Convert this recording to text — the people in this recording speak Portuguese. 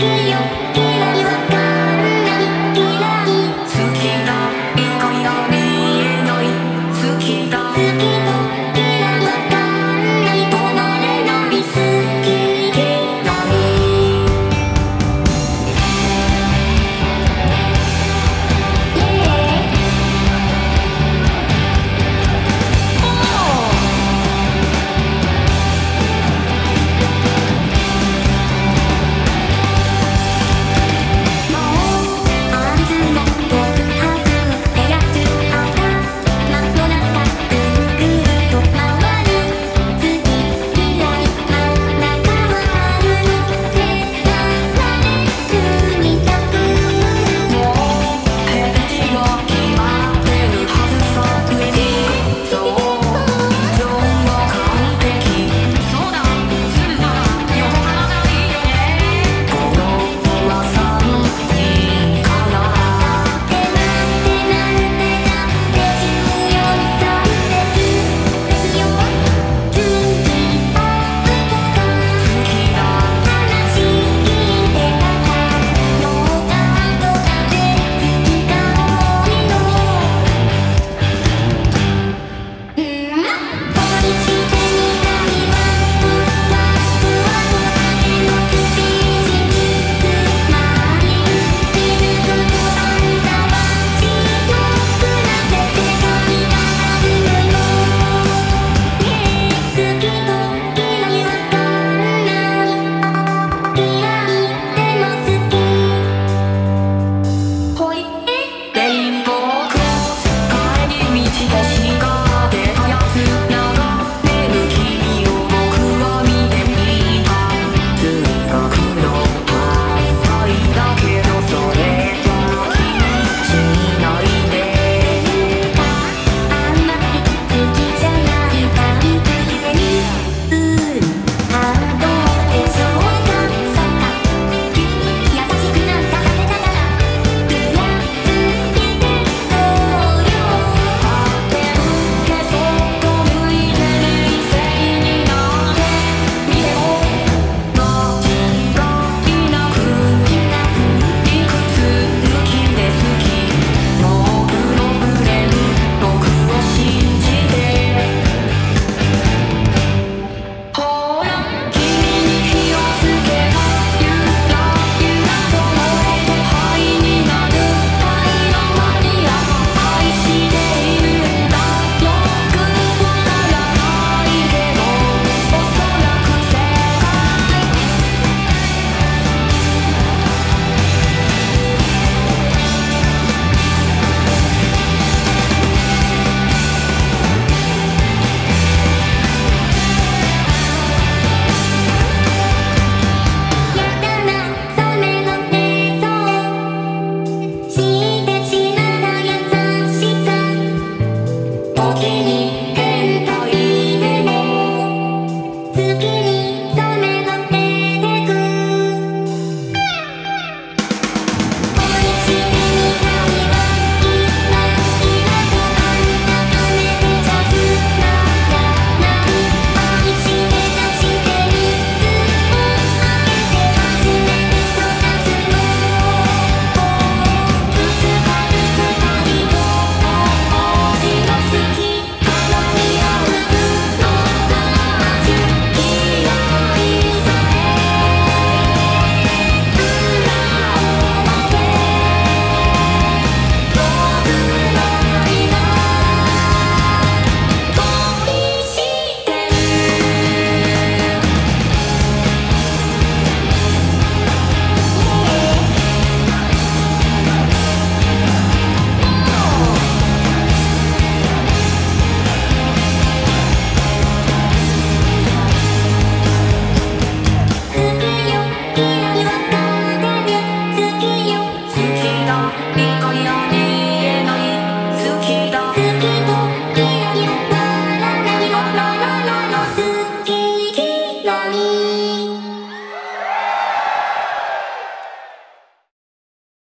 you